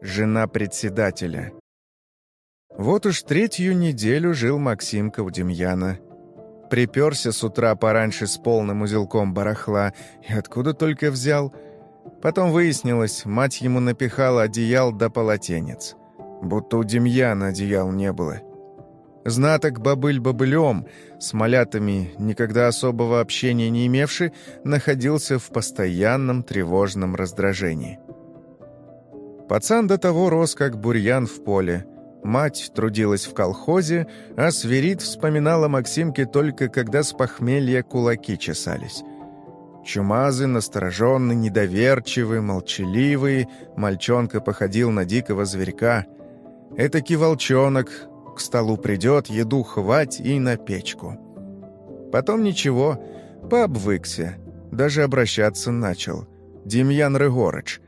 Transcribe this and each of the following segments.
жена председателя. Вот уж третью неделю жил Максимка у Демьяна. Приперся с утра пораньше с полным узелком барахла, и откуда только взял. Потом выяснилось, мать ему напихала одеял до полотенец. Будто у Демьяна одеял не было. Знаток бобыль бобылем, с малятами, никогда особого общения не имевший, находился в постоянном тревожном раздражении. Пацан до того рос, как бурьян в поле. Мать трудилась в колхозе, а Сверид вспоминала Максимке только когда с похмелья кулаки чесались. Чумазы, настороженный, недоверчивый, молчаливый, мальчонка походил на дикого зверька. Этакий волчонок, к столу придет, еду хвать и на печку. Потом ничего, пообвыкся, даже обращаться начал. Демьян Рыгорыч.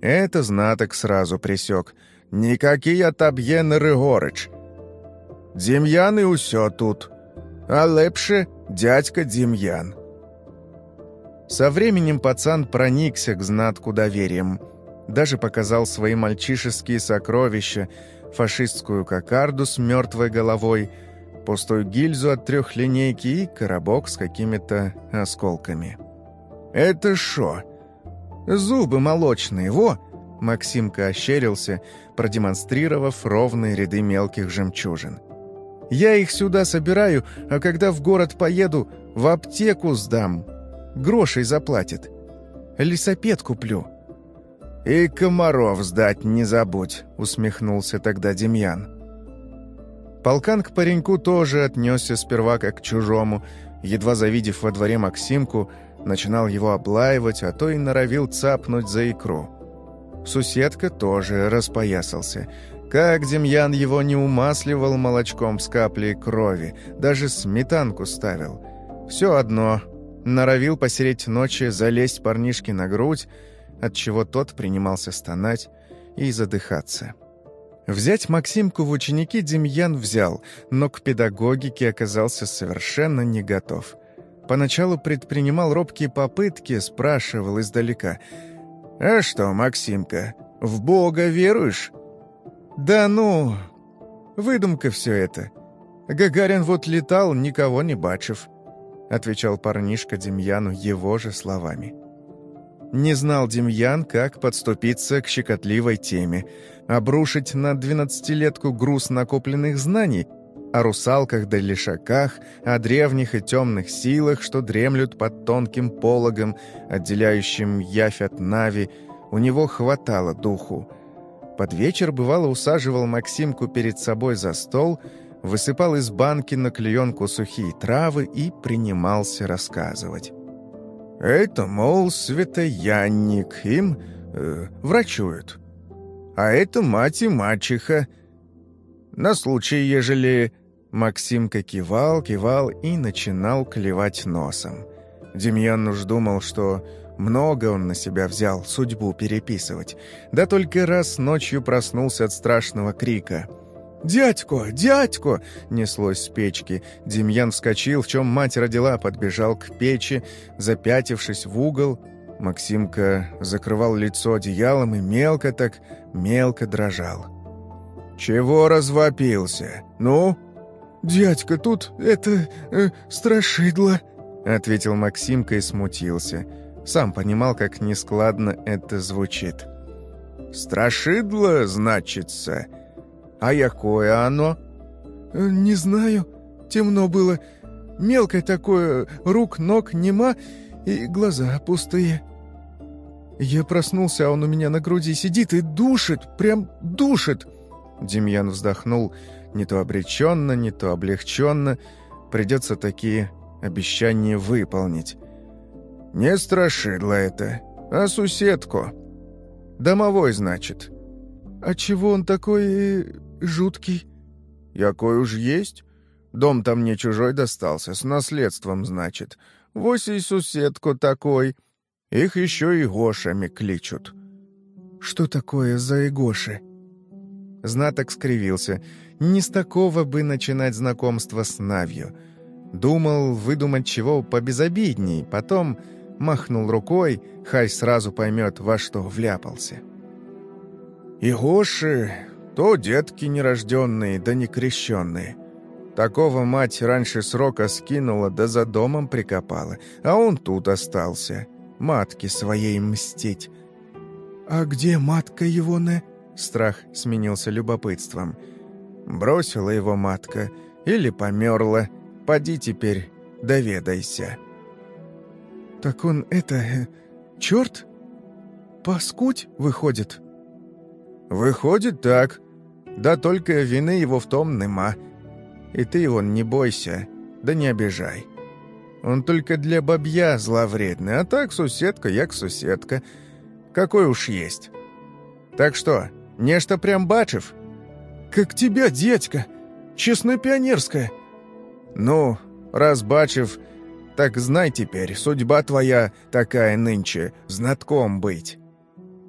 Это знаток сразу присек. Никакие Таб'єн Рыгорыч. Демьян и усё тут. А лепше дядька Демьян. Со временем пацан проникся к знатку доверием. Даже показал свои мальчишеские сокровища, фашистскую кокарду с мертвой головой, пустую гильзу от трехлинейки и коробок с какими-то осколками. «Это шо? Зубы молочные, во!» Максимка ощерился, продемонстрировав ровные ряды мелких жемчужин. «Я их сюда собираю, а когда в город поеду, в аптеку сдам. Грошей заплатит. Лисопед куплю». «И комаров сдать не забудь», — усмехнулся тогда Демьян. Полкан к пареньку тоже отнесся сперва как к чужому, едва завидев во дворе Максимку, начинал его облаивать, а то и норовил цапнуть за икру. Суседка тоже распоясался. Как Демьян его не умасливал молочком с каплей крови, даже сметанку ставил. Все одно, норовил посереть ночи залезть парнишке на грудь, отчего тот принимался стонать и задыхаться. Взять Максимку в ученики Демьян взял, но к педагогике оказался совершенно не готов. Поначалу предпринимал робкие попытки, спрашивал издалека. «А что, Максимка, в Бога веруешь?» «Да ну, выдумка все это. Гагарин вот летал, никого не бачив», — отвечал парнишка Демьяну его же словами. Не знал Демьян, как подступиться к щекотливой теме, обрушить на двенадцатилетку груз накопленных знаний о русалках да лишаках, о древних и темных силах, что дремлют под тонким пологом, отделяющим явь от нави, у него хватало духу. Под вечер, бывало, усаживал Максимку перед собой за стол, высыпал из банки на клеенку сухие травы и принимался рассказывать. Это, мол, святоянник, им э, врачуют. А это мать и мачеха. На случай, ежели... Максимка кивал, кивал и начинал клевать носом. Демьян уж думал, что много он на себя взял судьбу переписывать. Да только раз ночью проснулся от страшного крика — «Дядько! Дядько!» — неслось с печки. Демьян вскочил, в чем мать родила, подбежал к печи, запятившись в угол. Максимка закрывал лицо одеялом и мелко так, мелко дрожал. «Чего развопился? Ну?» «Дядька, тут это... Э, страшидло», — ответил Максимка и смутился. Сам понимал, как нескладно это звучит. «Страшидло, значится?» «А якое оно?» э, «Не знаю. Темно было. Мелкое такое, рук, ног нема и глаза пустые». Я проснулся, а он у меня на груди сидит и душит, прям душит. Демьян вздохнул, не то обреченно, не то облегченно. Придется такие обещания выполнить. «Не страшидло это, а суседку. Домовой, значит». «А чего он такой э, жуткий». «Якой уж есть. Дом там мне чужой достался, с наследством, значит. Вось и суседку такой. Их еще и Гошами кличут». «Что такое за Игоши?» Знаток скривился. Не с такого бы начинать знакомство с Навью. Думал выдумать чего побезобидней, потом махнул рукой, хай сразу поймет, во что вляпался. И Гоши, то детки нерожденные, да некрещенные. Такого мать раньше срока скинула, да за домом прикопала, а он тут остался, матке своей мстить. «А где матка его не?» Страх сменился любопытством. Бросила его матка или померла. Поди теперь, доведайся. «Так он это... Э, черт? Паскуть, выходит?» «Выходит так. Да только вины его в том нема. И ты его не бойся, да не обижай. Он только для бабья зловредный, а так суседка, як суседка. Какой уж есть. Так что, нечто прям бачив?» «Как тебя, дядька! Честно-пионерская!» «Ну, раз бачив, так знай теперь, судьба твоя такая нынче, знатком быть».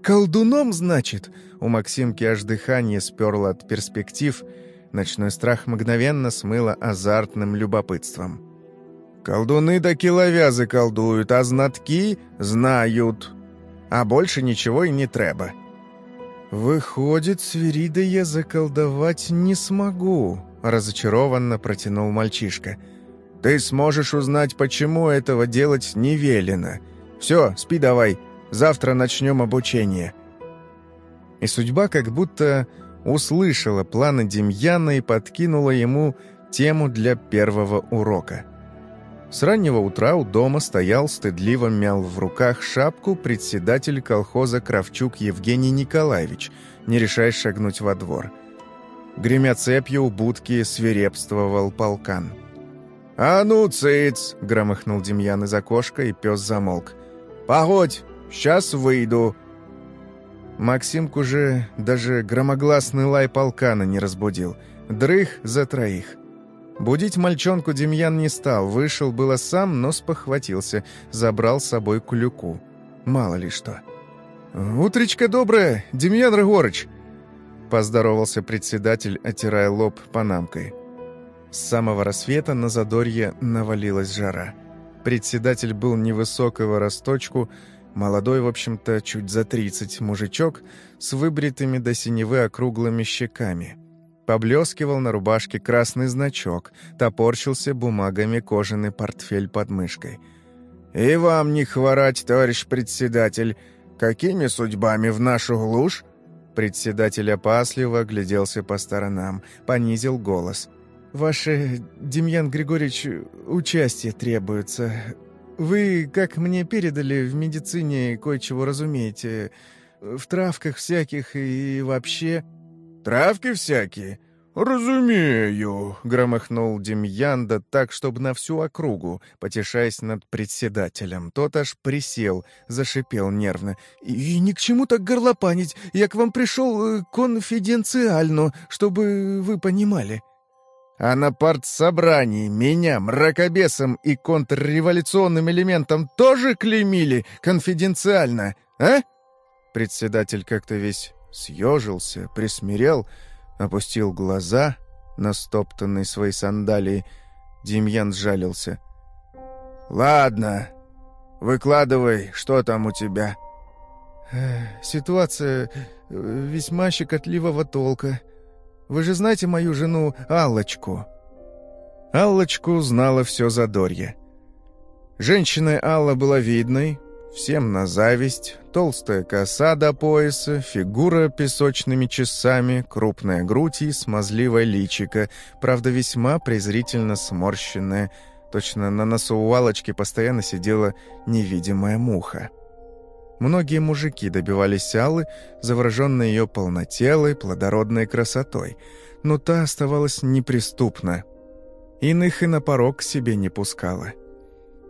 «Колдуном, значит?» У Максимки аж дыхание сперло от перспектив. Ночной страх мгновенно смыло азартным любопытством. «Колдуны да киловязы колдуют, а знатки знают. А больше ничего и не треба». «Выходит, Свирида я заколдовать не смогу», — разочарованно протянул мальчишка. «Ты сможешь узнать, почему этого делать не велено. Все, спи давай, завтра начнем обучение». И судьба как будто услышала планы Демьяна и подкинула ему тему для первого урока. С раннего утра у дома стоял, стыдливо мял в руках шапку председатель колхоза Кравчук Евгений Николаевич, не решаясь шагнуть во двор. Гремя цепью у будки свирепствовал полкан. «А ну, цыц!» — громыхнул Демьян из окошка, и пес замолк. «Погодь, сейчас выйду!» Максимку же даже громогласный лай полкана не разбудил. Дрых за троих. Будить мальчонку Демьян не стал, вышел было сам, но спохватился, забрал с собой кулюку. Мало ли что. «Утречка доброе, Демьян Рыгорыч!» Поздоровался председатель, отирая лоб панамкой. С самого рассвета на задорье навалилась жара. Председатель был невысокого росточку, Молодой, в общем-то, чуть за тридцать мужичок с выбритыми до синевы округлыми щеками. Поблескивал на рубашке красный значок, топорщился бумагами кожаный портфель под мышкой. «И вам не хворать, товарищ председатель! Какими судьбами в нашу глушь?» Председатель опасливо гляделся по сторонам, понизил голос. «Ваше, Демьян Григорьевич, участие требуется. Вы, как мне передали, в медицине кое-чего разумеете. В травках всяких и вообще...» «Травки всякие? Разумею!» — громыхнул Демьян, да так, чтобы на всю округу, потешаясь над председателем. Тот аж присел, зашипел нервно. «И ни к чему так горлопанить. Я к вам пришел э, конфиденциально, чтобы вы понимали». А на партсобрании меня мракобесом и контрреволюционным элементом тоже клеймили конфиденциально, а?» Председатель как-то весь съежился, присмирел, опустил глаза на стоптанной своей сандалии. Демьян сжалился. «Ладно, выкладывай, что там у тебя?» «Ситуация э, весьма щекотливого толка», вы же знаете мою жену Аллочку?» Аллочку знала все Задорье. Женщина Алла была видной, всем на зависть, толстая коса до пояса, фигура песочными часами, крупная грудь и смазливое личико, правда, весьма презрительно сморщенная. Точно на носу у Аллочки постоянно сидела невидимая муха. Многие мужики добивались Аллы, завороженной ее полнотелой, плодородной красотой, но та оставалась неприступна. Иных и на порог к себе не пускала.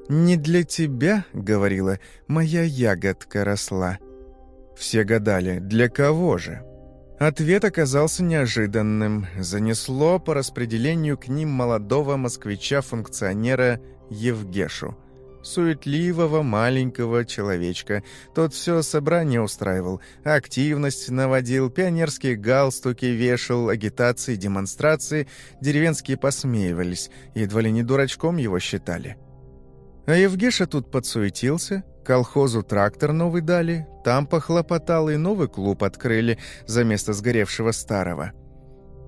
«Не для тебя, — говорила, — моя ягодка росла». Все гадали, для кого же? Ответ оказался неожиданным. Занесло по распределению к ним молодого москвича-функционера Евгешу — суетливого маленького человечка. Тот все собрание устраивал, активность наводил, пионерские галстуки вешал, агитации, демонстрации, деревенские посмеивались, едва ли не дурачком его считали. А Евгеша тут подсуетился, колхозу трактор новый дали, там похлопотал и новый клуб открыли за место сгоревшего старого.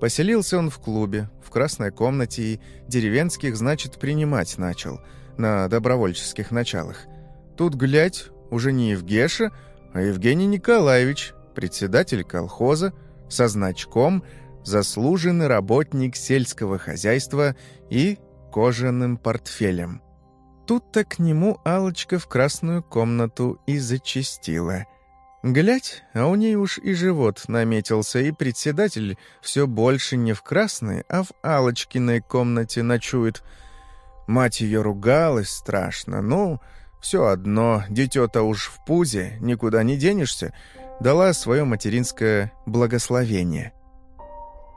Поселился он в клубе, в красной комнате и деревенских, значит, принимать начал, на добровольческих началах. Тут, глядь, уже не Евгеша, а Евгений Николаевич, председатель колхоза, со значком «Заслуженный работник сельского хозяйства» и кожаным портфелем. Тут-то к нему алочка в красную комнату и зачастила. Глядь, а у ней уж и живот наметился, и председатель все больше не в красной, а в алочкиной комнате ночует. Мать ее ругалась страшно, ну, все одно, дитё-то уж в пузе, никуда не денешься, дала свое материнское благословение.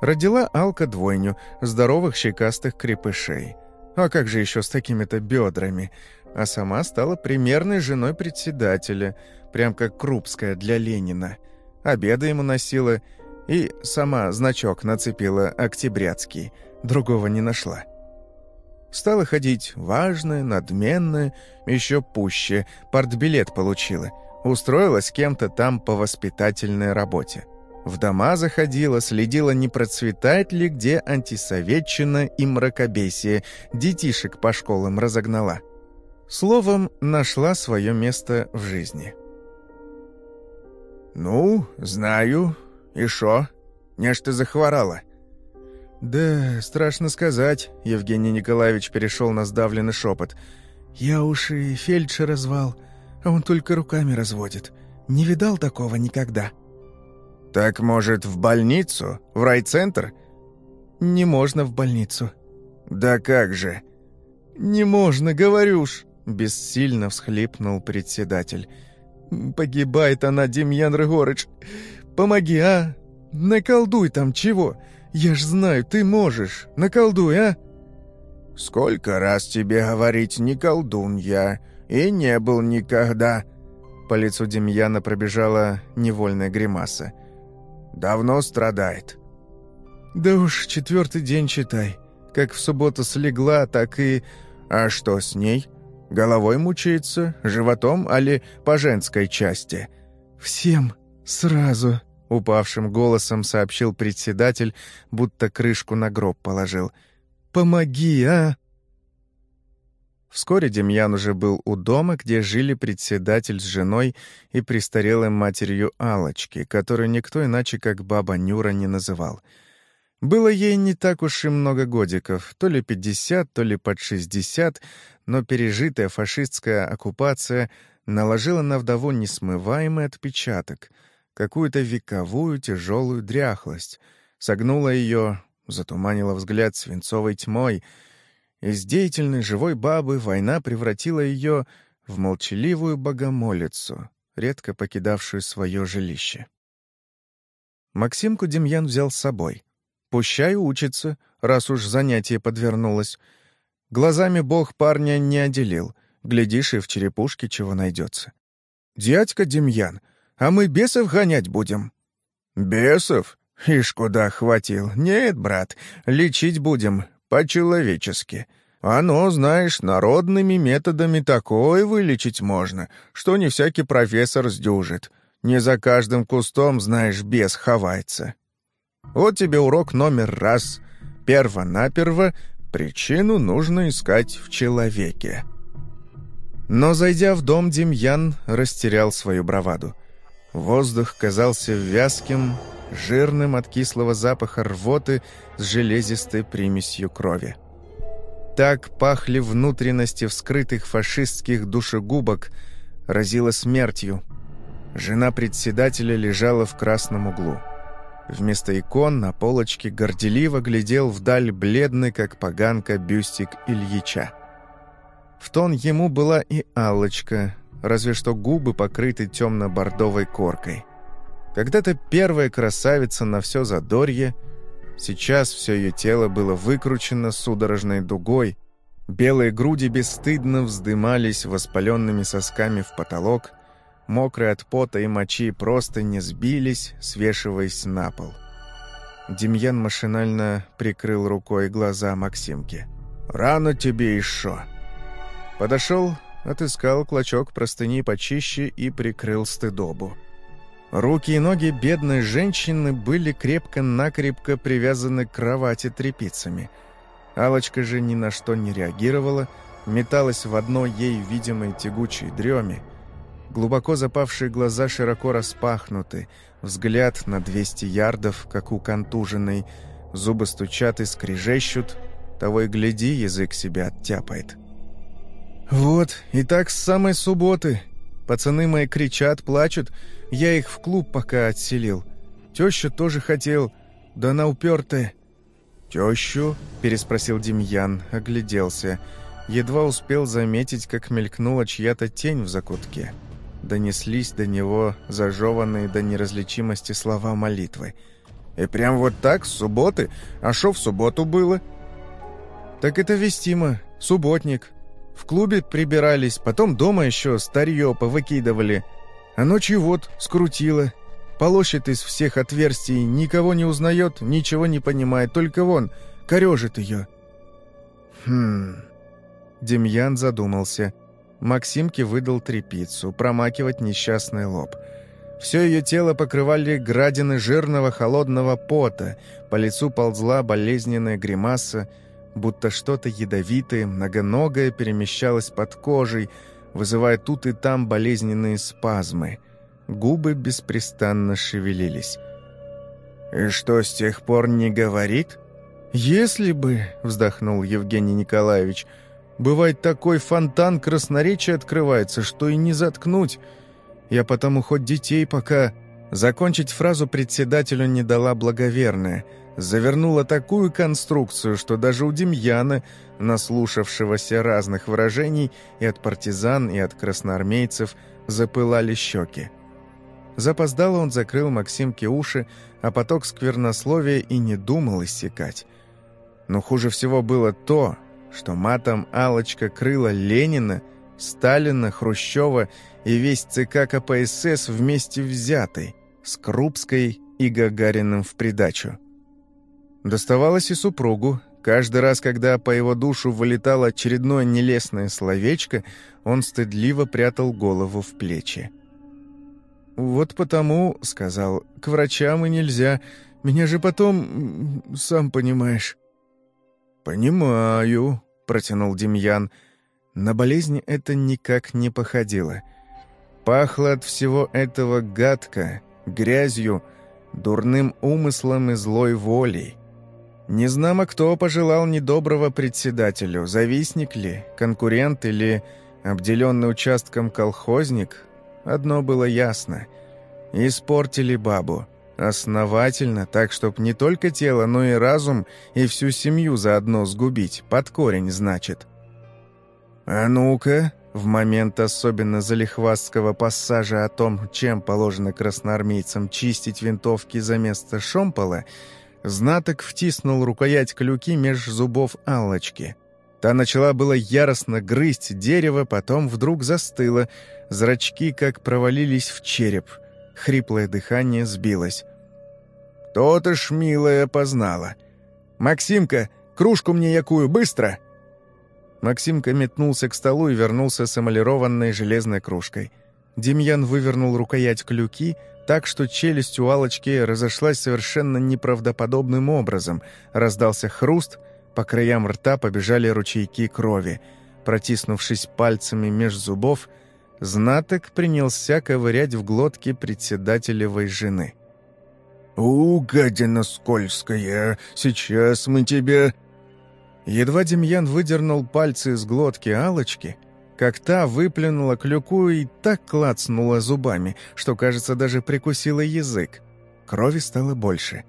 Родила Алка двойню, здоровых щекастых крепышей — а как же еще с такими-то бедрами? А сама стала примерной женой председателя, прям как Крупская для Ленина. Обеды ему носила и сама значок нацепила «Октябрятский», другого не нашла. Стала ходить важная, надменная, еще пуще, партбилет получила, устроилась кем-то там по воспитательной работе. В дома заходила, следила, не процветает ли где антисоветчина и мракобесие, детишек по школам разогнала. Словом, нашла свое место в жизни. «Ну, знаю. И шо? Нечто захворала?» «Да, страшно сказать», — Евгений Николаевич перешел на сдавленный шепот. «Я уж и фельдшера звал, а он только руками разводит. Не видал такого никогда». «Так, может, в больницу? В райцентр?» «Не можно в больницу». «Да как же?» «Не можно, говорю ж!» — бессильно всхлипнул председатель. «Погибает она, Демьян Рыгорыч! Помоги, а! Наколдуй там чего! Я ж знаю, ты можешь! Наколдуй, а!» «Сколько раз тебе говорить, не колдун я, и не был никогда!» По лицу Демьяна пробежала невольная гримаса. Давно страдает?» «Да уж четвертый день, читай. Как в субботу слегла, так и...» «А что с ней? Головой мучается? Животом, али по женской части?» «Всем сразу», — упавшим голосом сообщил председатель, будто крышку на гроб положил. «Помоги, а!» Вскоре Демьян уже был у дома, где жили председатель с женой и престарелой матерью Алочки, которую никто иначе, как баба Нюра, не называл. Было ей не так уж и много годиков, то ли пятьдесят, то ли под шестьдесят, но пережитая фашистская оккупация наложила на вдову несмываемый отпечаток, какую-то вековую тяжелую дряхлость, согнула ее, затуманила взгляд свинцовой тьмой — из деятельной живой бабы война превратила ее в молчаливую богомолицу, редко покидавшую свое жилище. Максимку Демьян взял с собой. Пущай учится, раз уж занятие подвернулось. Глазами бог парня не отделил. Глядишь, и в черепушке чего найдется. «Дядька Демьян, а мы бесов гонять будем?» «Бесов? Ишь, куда хватил. Нет, брат, лечить будем, по-человечески. Оно, знаешь, народными методами такое вылечить можно, что не всякий профессор сдюжит. Не за каждым кустом, знаешь, бес ховается. Вот тебе урок номер раз. Перво-наперво причину нужно искать в человеке. Но, зайдя в дом, Демьян растерял свою браваду. Воздух казался вязким, жирным от кислого запаха рвоты с железистой примесью крови. Так пахли внутренности вскрытых фашистских душегубок, разило смертью. Жена председателя лежала в красном углу. Вместо икон на полочке горделиво глядел вдаль бледный, как поганка, бюстик Ильича. В тон ему была и алочка разве что губы покрыты темно-бордовой коркой. Когда-то первая красавица на все задорье, сейчас все ее тело было выкручено судорожной дугой, белые груди бесстыдно вздымались воспаленными сосками в потолок, мокрые от пота и мочи просто не сбились, свешиваясь на пол. Демьян машинально прикрыл рукой глаза Максимки. «Рано тебе еще!» Подошел, отыскал клочок простыни почище и прикрыл стыдобу. Руки и ноги бедной женщины были крепко-накрепко привязаны к кровати тряпицами. алочка же ни на что не реагировала, металась в одной ей видимой тягучей дреме. Глубоко запавшие глаза широко распахнуты, взгляд на 200 ярдов, как у контуженной, зубы стучат и скрежещут, того и гляди, язык себя оттяпает. «Вот, и так с самой субботы. Пацаны мои кричат, плачут, я их в клуб пока отселил. Теща тоже хотел, да она упертая». «Тещу?» – переспросил Демьян, огляделся. Едва успел заметить, как мелькнула чья-то тень в закутке. Донеслись до него зажеванные до неразличимости слова молитвы. «И прям вот так, с субботы? А шо в субботу было?» «Так это вестимо, субботник. В клубе прибирались, потом дома еще старье повыкидывали. А ночью вот скрутило. Полощет из всех отверстий, никого не узнает, ничего не понимает, только вон, корежит ее». «Хм...» Демьян задумался. Максимке выдал трепицу, промакивать несчастный лоб. Все ее тело покрывали градины жирного холодного пота, по лицу ползла болезненная гримаса, будто что-то ядовитое, многоногое перемещалось под кожей, вызывая тут и там болезненные спазмы. Губы беспрестанно шевелились. «И что, с тех пор не говорит?» «Если бы», — вздохнул Евгений Николаевич, — Бывает, такой фонтан красноречия открывается, что и не заткнуть. Я потому хоть детей пока...» Закончить фразу председателю не дала благоверная. Завернула такую конструкцию, что даже у Демьяна, наслушавшегося разных выражений и от партизан, и от красноармейцев, запылали щеки. Запоздало он закрыл Максимке уши, а поток сквернословия и не думал иссякать. Но хуже всего было то, что матом алочка крыла Ленина, Сталина, Хрущева и весь ЦК КПСС вместе взятый, с Крупской и Гагариным в придачу. Доставалось и супругу. Каждый раз, когда по его душу вылетало очередное нелестное словечко, он стыдливо прятал голову в плечи. «Вот потому, — сказал, — к врачам и нельзя. Меня же потом, сам понимаешь». «Понимаю», — протянул Демьян. На болезнь это никак не походило. Пахло от всего этого гадко, грязью, дурным умыслом и злой волей. Незнамо кто пожелал недоброго председателю, завистник ли, конкурент или обделенный участком колхозник, одно было ясно. Испортили бабу. Основательно, так, чтоб не только тело, но и разум, и всю семью заодно сгубить. Под корень, значит. А ну-ка, в момент особенно залихвастского пассажа о том, чем положено красноармейцам чистить винтовки за место шомпола, знаток втиснул рукоять клюки меж зубов Аллочки. Та начала было яростно грызть дерево, потом вдруг застыла, зрачки как провалились в череп — Хриплое дыхание сбилось. «То-то ж, милая, познала. Максимка, кружку мне якую, быстро!» Максимка метнулся к столу и вернулся с эмалированной железной кружкой. Демьян вывернул рукоять клюки так, что челюсть у Алочки разошлась совершенно неправдоподобным образом. Раздался хруст, по краям рта побежали ручейки крови. Протиснувшись пальцами меж зубов, Знаток принялся ковырять в глотке председателевой жены. «У, гадина скользкая, сейчас мы тебя...» Едва Демьян выдернул пальцы из глотки алочки как та выплюнула клюку и так клацнула зубами, что, кажется, даже прикусила язык. Крови стало больше.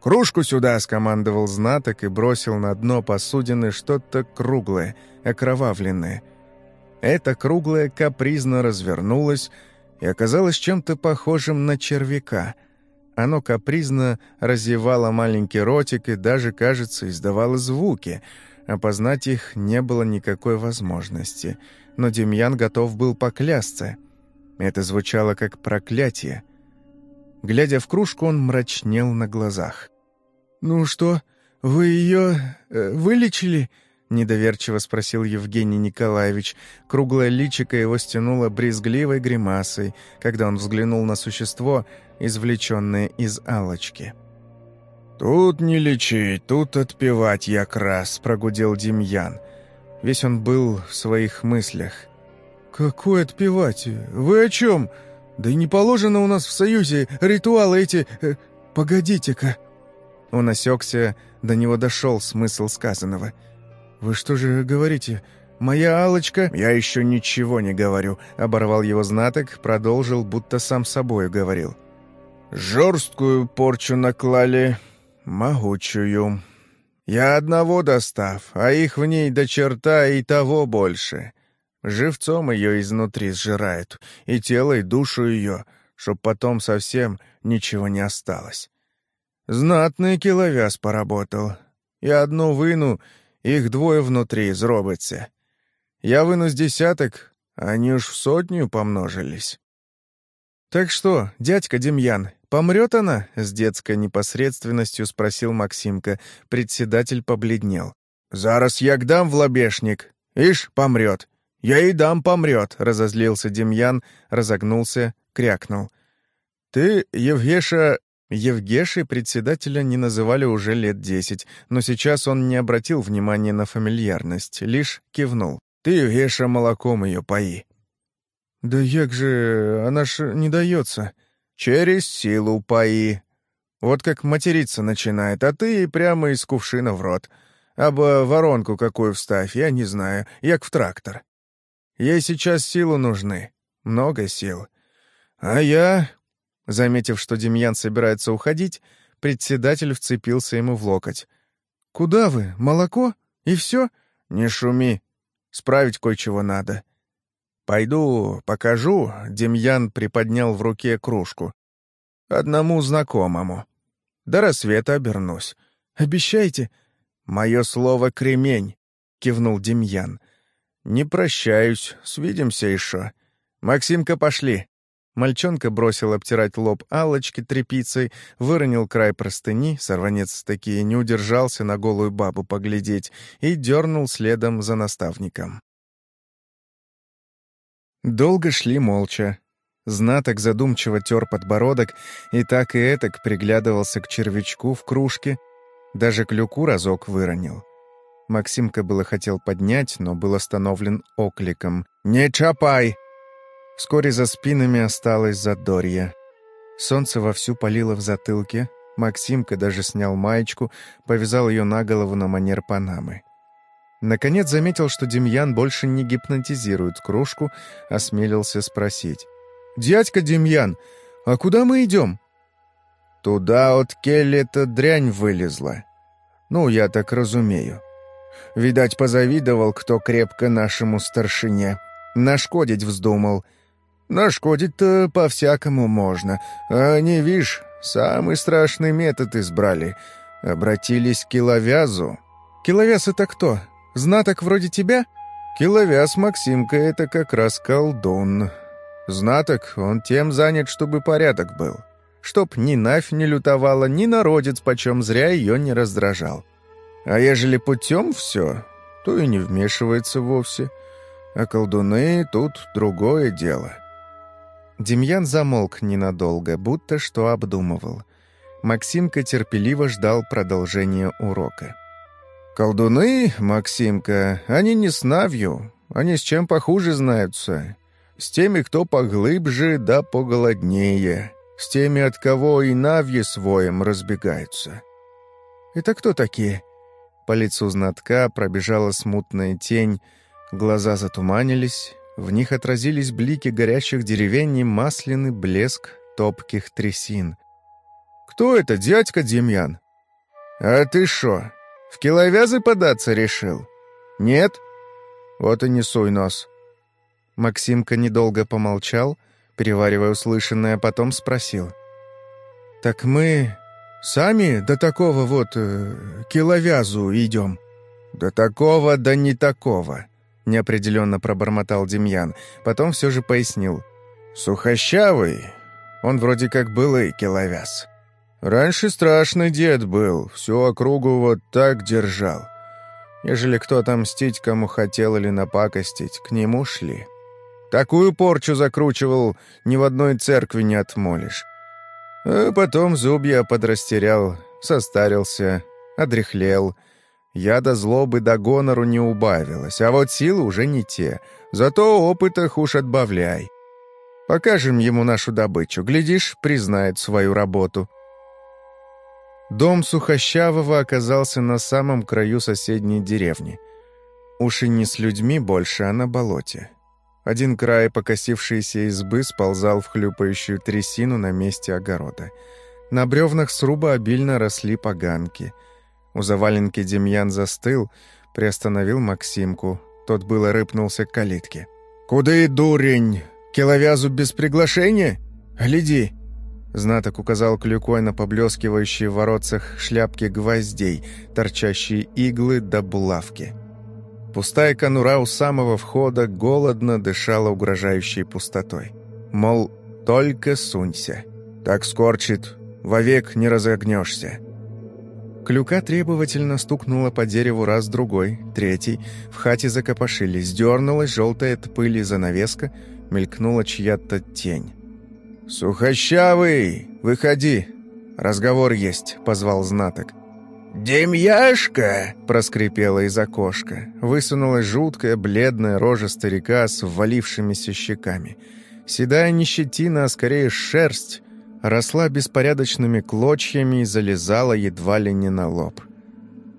«Кружку сюда!» — скомандовал знаток и бросил на дно посудины что-то круглое, окровавленное — это круглое капризно развернулось и оказалось чем-то похожим на червяка. Оно капризно разевало маленький ротик и даже, кажется, издавало звуки. Опознать их не было никакой возможности. Но Демьян готов был поклясться. Это звучало как проклятие. Глядя в кружку, он мрачнел на глазах. «Ну что, вы ее э, вылечили?» — недоверчиво спросил Евгений Николаевич. Круглое личико его стянуло брезгливой гримасой, когда он взглянул на существо, извлеченное из алочки. «Тут не лечить, тут отпевать якраз», — прогудел Демьян. Весь он был в своих мыслях. «Какой отпевать? Вы о чем? Да и не положено у нас в Союзе ритуалы эти... Э, погодите-ка!» Он осекся, до него дошел смысл сказанного. «Вы что же говорите? Моя алочка «Я еще ничего не говорю», — оборвал его знаток, продолжил, будто сам собой говорил. «Жорсткую порчу наклали, могучую. Я одного достав, а их в ней до черта и того больше. Живцом ее изнутри сжирают, и тело, и душу ее, чтоб потом совсем ничего не осталось. Знатный киловяз поработал. Я одну выну, их двое внутри зробиться. Я выну с десяток, они уж в сотню помножились. «Так что, дядька Демьян, помрет она?» — с детской непосредственностью спросил Максимка. Председатель побледнел. «Зараз я дам в лобешник. Ишь, помрет. Я и дам помрет», — разозлился Демьян, разогнулся, крякнул. «Ты, Евгеша, Евгеши председателя не называли уже лет десять, но сейчас он не обратил внимания на фамильярность, лишь кивнул. «Ты, Евгеша, молоком ее пои». «Да як же, она ж не дается». «Через силу пои. Вот как материться начинает, а ты прямо из кувшина в рот. Або воронку какую вставь, я не знаю, як в трактор. Ей сейчас силу нужны, много сил. А я Заметив, что Демьян собирается уходить, председатель вцепился ему в локоть. «Куда вы? Молоко? И все?» «Не шуми. Справить кое-чего надо». «Пойду, покажу», — Демьян приподнял в руке кружку. «Одному знакомому. До рассвета обернусь. Обещайте». «Мое слово — кремень», — кивнул Демьян. «Не прощаюсь, свидимся еще. Максимка, пошли». Мальчонка бросил обтирать лоб Аллочки тряпицей, выронил край простыни, сорванец такие не удержался на голую бабу поглядеть и дернул следом за наставником. Долго шли молча. Знаток задумчиво тер подбородок и так и этак приглядывался к червячку в кружке, даже клюку разок выронил. Максимка было хотел поднять, но был остановлен окликом. «Не чапай!» Вскоре за спинами осталось задорье. Солнце вовсю палило в затылке. Максимка даже снял маечку, повязал ее на голову на манер панамы. Наконец заметил, что Демьян больше не гипнотизирует кружку, осмелился спросить. «Дядька Демьян, а куда мы идем?» «Туда от Келли эта дрянь вылезла. Ну, я так разумею. Видать, позавидовал кто крепко нашему старшине. Нашкодить вздумал». Нашкодить-то по-всякому можно. А они, вишь, самый страшный метод избрали. Обратились к киловязу. Киловяз это кто? Знаток вроде тебя? Киловяз Максимка — это как раз колдун. Знаток, он тем занят, чтобы порядок был. Чтоб ни Навь не лютовала, ни народец почем зря ее не раздражал. А ежели путем все, то и не вмешивается вовсе. А колдуны тут другое дело. Демьян замолк ненадолго, будто что обдумывал. Максимка терпеливо ждал продолжения урока. «Колдуны, Максимка, они не с Навью, они с чем похуже знаются. С теми, кто поглыбже да поголоднее, с теми, от кого и Навьи своим разбегаются». «Это кто такие?» По лицу знатка пробежала смутная тень, глаза затуманились, в них отразились блики горящих деревень и масляный блеск топких трясин. «Кто это, дядька Демьян?» «А ты шо, в киловязы податься решил?» «Нет?» «Вот и не суй нос». Максимка недолго помолчал, переваривая услышанное, а потом спросил. «Так мы сами до такого вот э, киловязу идем?» «До такого, да не такого неопределенно пробормотал Демьян, потом все же пояснил. «Сухощавый. Он вроде как был и киловяз. Раньше страшный дед был, всю округу вот так держал. Ежели кто отомстить кому хотел или напакостить, к нему шли. Такую порчу закручивал, ни в одной церкви не отмолишь. А потом зубья подрастерял, состарился, одряхлел. Я до злобы до гонору не убавилась, а вот силы уже не те. Зато опыта уж отбавляй. Покажем ему нашу добычу, глядишь, признает свою работу. Дом Сухощавого оказался на самом краю соседней деревни. Уж не с людьми больше, а на болоте. Один край покосившейся избы сползал в хлюпающую трясину на месте огорода. На бревнах сруба обильно росли поганки. У заваленки Демьян застыл, приостановил Максимку. Тот было рыпнулся к калитке. «Куда и дурень? Киловязу без приглашения? Гляди!» Знаток указал клюкой на поблескивающие в воротцах шляпки гвоздей, торчащие иглы до булавки. Пустая конура у самого входа голодно дышала угрожающей пустотой. Мол, только сунься. Так скорчит, вовек не разогнешься. Клюка требовательно стукнула по дереву раз-другой, третий. В хате закопошились, дернулась желтая от пыли занавеска, мелькнула чья-то тень. «Сухощавый, выходи! Разговор есть», — позвал знаток. «Демьяшка!» — проскрипела из окошка. Высунулась жуткая бледная рожа старика с ввалившимися щеками. Седая не щетина, а скорее шерсть, росла беспорядочными клочьями и залезала едва ли не на лоб.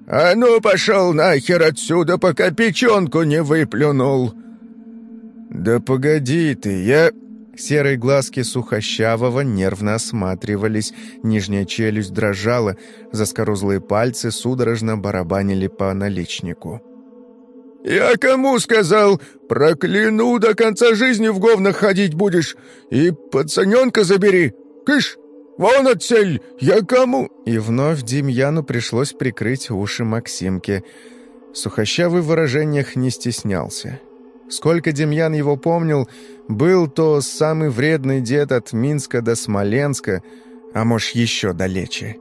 «А ну, пошел нахер отсюда, пока печенку не выплюнул!» «Да погоди ты, я...» Серые глазки сухощавого нервно осматривались, нижняя челюсть дрожала, заскорузлые пальцы судорожно барабанили по наличнику. «Я кому сказал? Прокляну, до конца жизни в говнах ходить будешь! И пацаненка забери! Кыш! Вон отсель! Я кому?» И вновь Демьяну пришлось прикрыть уши Максимке. Сухощавый в выражениях не стеснялся. Сколько Демьян его помнил, был то самый вредный дед от Минска до Смоленска, а может, еще далече.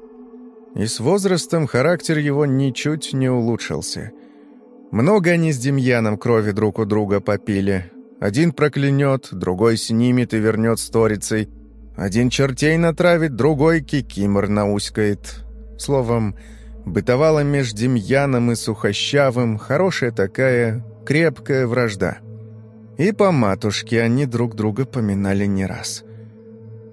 И с возрастом характер его ничуть не улучшился. Много они с Демьяном крови друг у друга попили. Один проклянет, другой снимет и вернет сторицей. Один чертей натравит, другой кикимор науськает. Словом, бытовала меж Демьяном и Сухощавым хорошая такая крепкая вражда. И по матушке они друг друга поминали не раз.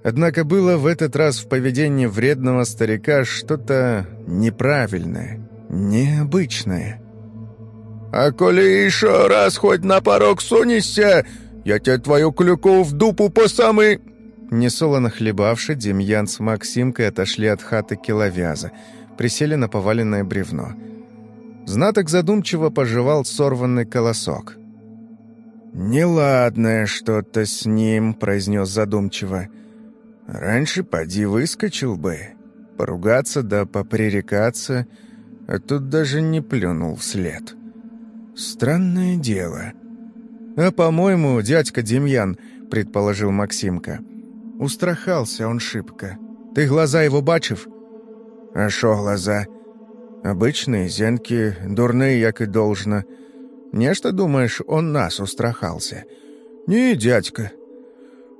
Однако было в этот раз в поведении вредного старика что-то неправильное, необычное. «А коли еще раз хоть на порог сунешься, я тебе твою клюку в дупу по самый...» Несолоно хлебавши, Демьян с Максимкой отошли от хаты киловяза, присели на поваленное бревно — Знаток задумчиво пожевал сорванный колосок. «Неладное что-то с ним», — произнес задумчиво. «Раньше поди выскочил бы. Поругаться да попререкаться, а тут даже не плюнул вслед. Странное дело». «А, по-моему, дядька Демьян», — предположил Максимка. «Устрахался он шибко. Ты глаза его бачив?» «А шо глаза?» Обычные зенки, дурные, як и должно. Нечто, думаешь, он нас устрахался? Не, дядька.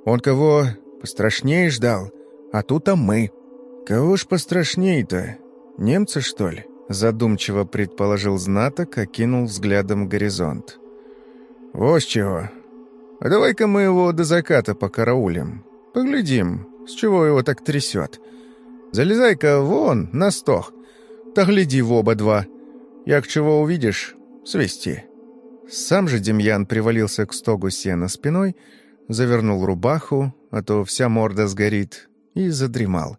Он кого пострашней ждал, а тут а мы. Кого ж пострашней-то? Немцы, что ли? Задумчиво предположил знаток, окинул взглядом горизонт. Вот чего. А давай-ка мы его до заката покараулим. Поглядим, с чего его так трясет. Залезай-ка вон, на стох. Та гляди в оба два. Як чего увидишь, свести». Сам же Демьян привалился к стогу сена спиной, завернул рубаху, а то вся морда сгорит, и задремал.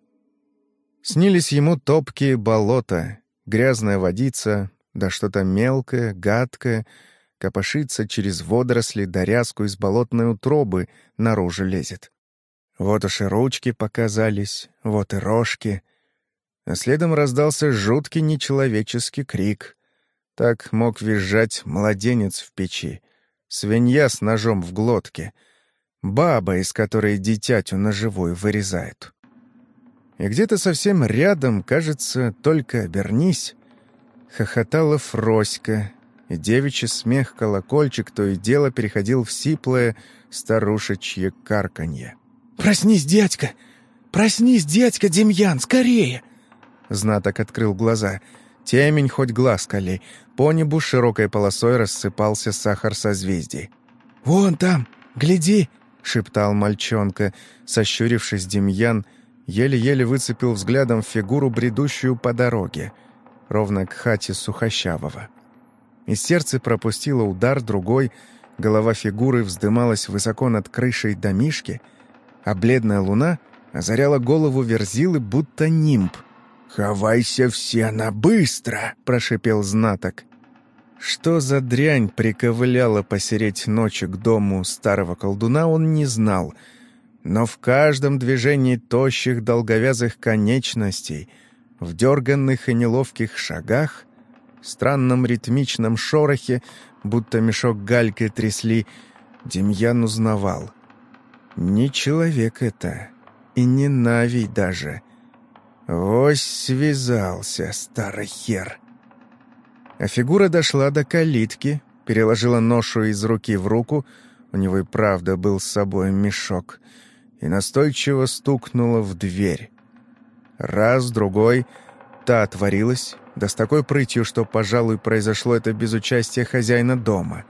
Снились ему топкие болота, грязная водица, да что-то мелкое, гадкое, копошится через водоросли да рязку из болотной утробы наружу лезет. Вот уж и ручки показались, вот и рожки — следом раздался жуткий нечеловеческий крик. Так мог визжать младенец в печи, свинья с ножом в глотке, баба, из которой дитятю ножевую вырезают. И где-то совсем рядом, кажется, только обернись, Хохотала Фроська, и девичий смех колокольчик то и дело переходил в сиплое старушечье карканье. «Проснись, дядька! Проснись, дядька Демьян, скорее!» Знаток открыл глаза. Темень хоть глаз колей. По небу широкой полосой рассыпался сахар созвездий. «Вон там, гляди!» — шептал мальчонка. Сощурившись, Демьян еле-еле выцепил взглядом фигуру, бредущую по дороге, ровно к хате Сухощавого. И сердце пропустило удар другой, голова фигуры вздымалась высоко над крышей домишки, а бледная луна озаряла голову верзилы, будто нимб. «Ховайся все на быстро!» — прошипел знаток. Что за дрянь приковыляла посереть ночи к дому старого колдуна, он не знал. Но в каждом движении тощих долговязых конечностей, в дерганных и неловких шагах, странном ритмичном шорохе, будто мешок галькой трясли, Демьян узнавал. Не человек это, и не Навий даже. Ось связался, старый хер а фигура дошла до калитки, переложила ношу из руки в руку, у него и правда был с собой мешок, и настойчиво стукнула в дверь. Раз, другой, та отворилась, да с такой прытью, что, пожалуй, произошло это без участия хозяина дома.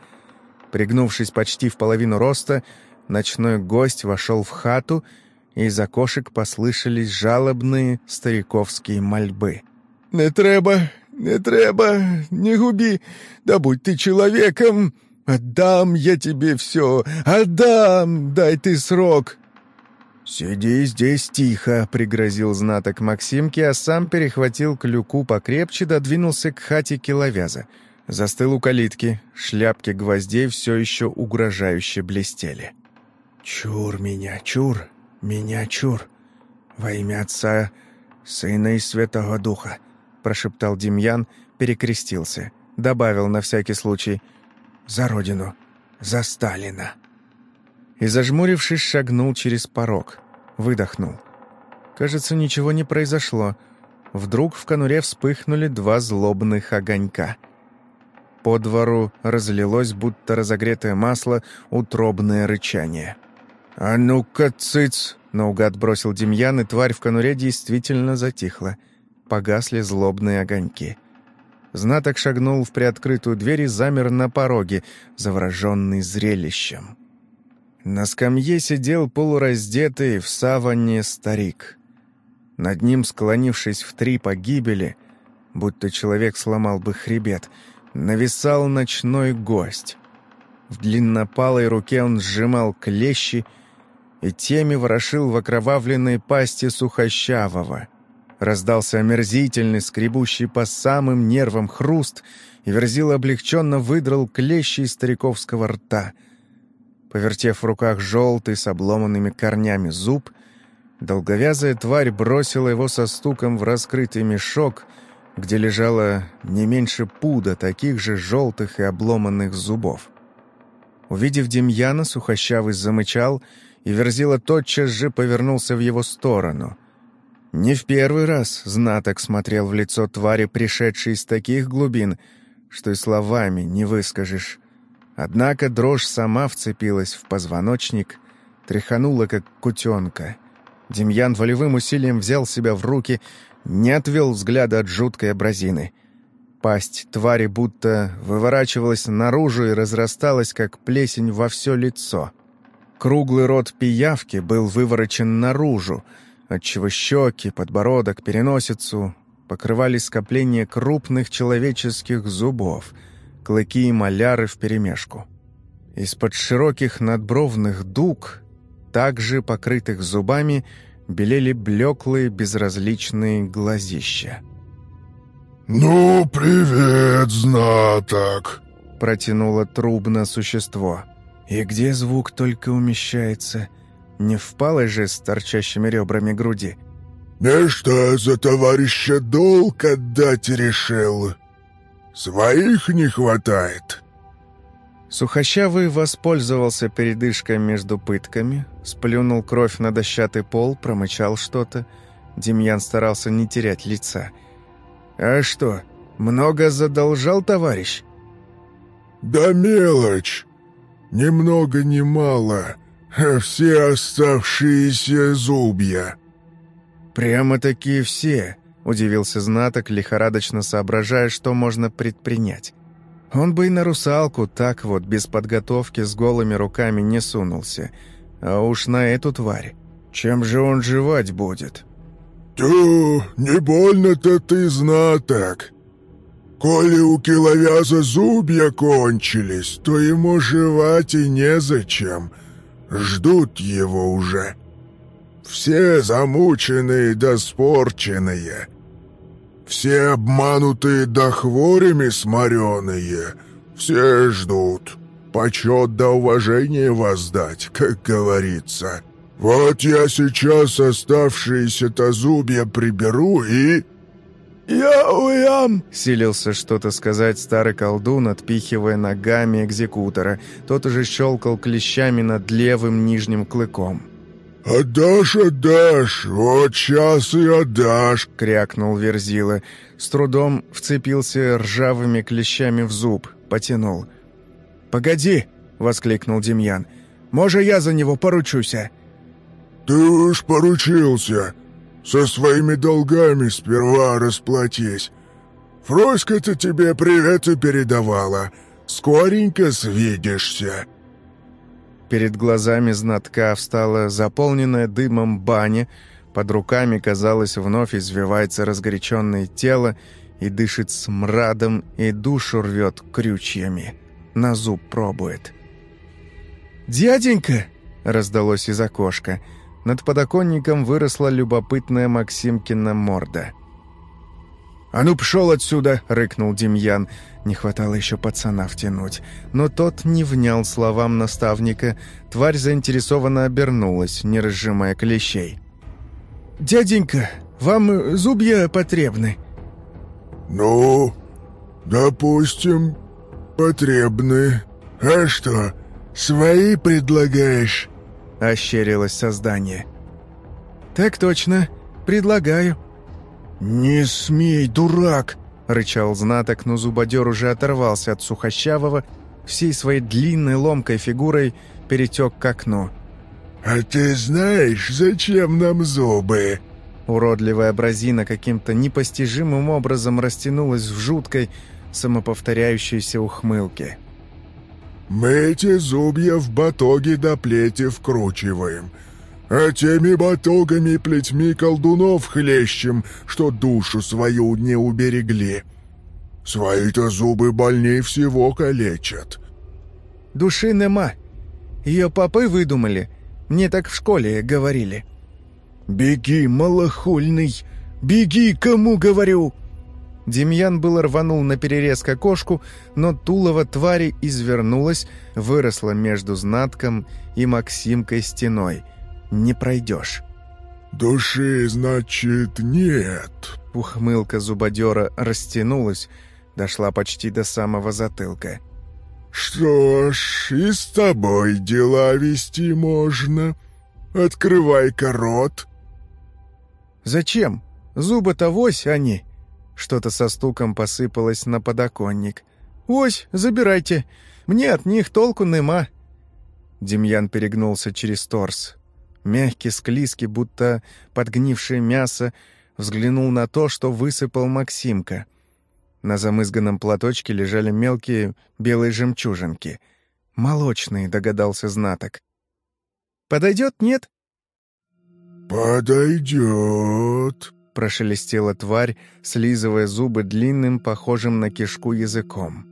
Пригнувшись почти в половину роста, ночной гость вошел в хату, и из окошек послышались жалобные стариковские мольбы. «Не треба, «Не треба, не губи, да будь ты человеком! Отдам я тебе все, отдам, дай ты срок!» «Сиди здесь тихо», — пригрозил знаток Максимке, а сам перехватил клюку покрепче, додвинулся к хате киловяза. Застыл у калитки, шляпки гвоздей все еще угрожающе блестели. «Чур меня, чур, меня чур, во имя Отца, Сына и Святого Духа!» прошептал Демьян, перекрестился. Добавил на всякий случай «За Родину! За Сталина!» И, зажмурившись, шагнул через порог. Выдохнул. Кажется, ничего не произошло. Вдруг в конуре вспыхнули два злобных огонька. По двору разлилось, будто разогретое масло, утробное рычание. «А ну-ка, цыц!» — наугад бросил Демьян, и тварь в конуре действительно затихла — погасли злобные огоньки. Знаток шагнул в приоткрытую дверь и замер на пороге, завороженный зрелищем. На скамье сидел полураздетый в саванне старик. Над ним, склонившись в три погибели, будто человек сломал бы хребет, нависал ночной гость. В длиннопалой руке он сжимал клещи и теми ворошил в окровавленной пасти сухощавого — Раздался омерзительный, скребущий по самым нервам хруст, и Верзил облегченно выдрал клещи из стариковского рта. Повертев в руках желтый с обломанными корнями зуб, долговязая тварь бросила его со стуком в раскрытый мешок, где лежало не меньше пуда таких же желтых и обломанных зубов. Увидев Демьяна, Сухощавый замычал, и Верзила тотчас же повернулся в его сторону — не в первый раз знаток смотрел в лицо твари, пришедшей из таких глубин, что и словами не выскажешь. Однако дрожь сама вцепилась в позвоночник, тряханула, как кутенка. Демьян волевым усилием взял себя в руки, не отвел взгляда от жуткой абразины. Пасть твари будто выворачивалась наружу и разрасталась, как плесень во все лицо. Круглый рот пиявки был выворочен наружу, отчего щеки, подбородок, переносицу покрывали скопление крупных человеческих зубов, клыки и маляры вперемешку. Из-под широких надбровных дуг, также покрытых зубами, белели блеклые безразличные глазища. «Ну, привет, знаток!» — протянуло трубно существо. И где звук только умещается, не впалой же с торчащими ребрами груди. «Не что за товарища долг отдать решил? Своих не хватает». Сухощавый воспользовался передышкой между пытками, сплюнул кровь на дощатый пол, промычал что-то. Демьян старался не терять лица. «А что, «Много задолжал, товарищ?» «Да мелочь. Ни много ни мало. А все оставшиеся зубья». «Прямо-таки все», — удивился знаток, лихорадочно соображая, что можно предпринять. Он бы и на русалку так вот, без подготовки, с голыми руками не сунулся. А уж на эту тварь. Чем же он жевать будет? «Тю, не больно-то ты знаток. Коли у киловяза зубья кончились, то ему жевать и незачем. Ждут его уже. Все замученные да спорченные. Все обманутые да хворями смореные. Все ждут. Почет да уважение воздать, как говорится. Вот я сейчас оставшиеся-то зубья приберу и...» «Я уям!» — силился что-то сказать старый колдун, отпихивая ногами экзекутора. Тот уже щелкал клещами над левым нижним клыком. «Отдашь, отдашь! Вот сейчас и отдашь!» — крякнул Верзила. С трудом вцепился ржавыми клещами в зуб, потянул. «Погоди!» — воскликнул Демьян. «Може, я за него поручуся?» «Ты уж поручился!» Со своими долгами сперва расплатись. Фроська-то тебе приветы передавала. Скоренько свидишься». Перед глазами знатка встала заполненная дымом баня, под руками, казалось, вновь извивается разгоряченное тело и дышит смрадом, и душу рвет крючьями. На зуб пробует. «Дяденька!» — раздалось из окошка — над подоконником выросла любопытная Максимкина морда. «А ну, пшел отсюда!» — рыкнул Демьян. Не хватало еще пацана втянуть. Но тот не внял словам наставника. Тварь заинтересованно обернулась, не разжимая клещей. «Дяденька, вам зубья потребны?» «Ну, допустим, потребны. А что, свои предлагаешь?» — ощерилось создание. «Так точно. Предлагаю». «Не смей, дурак!» — рычал знаток, но зубодер уже оторвался от сухощавого, всей своей длинной ломкой фигурой перетек к окну. «А ты знаешь, зачем нам зубы?» Уродливая бразина каким-то непостижимым образом растянулась в жуткой, самоповторяющейся ухмылке. Мы эти зубья в батоги до плети вкручиваем, а теми батогами и плетьми колдунов хлещем, что душу свою не уберегли. Свои-то зубы больней всего калечат». «Души нема. Ее попы выдумали. Мне так в школе говорили». «Беги, малохольный! Беги, кому говорю!» Демьян было рванул на перерез к окошку, но тулово твари извернулось, выросло между знатком и Максимкой стеной. «Не пройдешь». «Души, значит, нет». Ухмылка зубодера растянулась, дошла почти до самого затылка. «Что ж, и с тобой дела вести можно. Открывай-ка рот». «Зачем? Зубы-то вось они». Что-то со стуком посыпалось на подоконник. «Ось, забирайте! Мне от них толку нема!» Демьян перегнулся через торс. Мягкий, склизкий, будто подгнившее мясо, взглянул на то, что высыпал Максимка. На замызганном платочке лежали мелкие белые жемчужинки. «Молочные», — догадался знаток. «Подойдет, нет?» «Подойдет», прошелестела тварь, слизывая зубы длинным, похожим на кишку языком.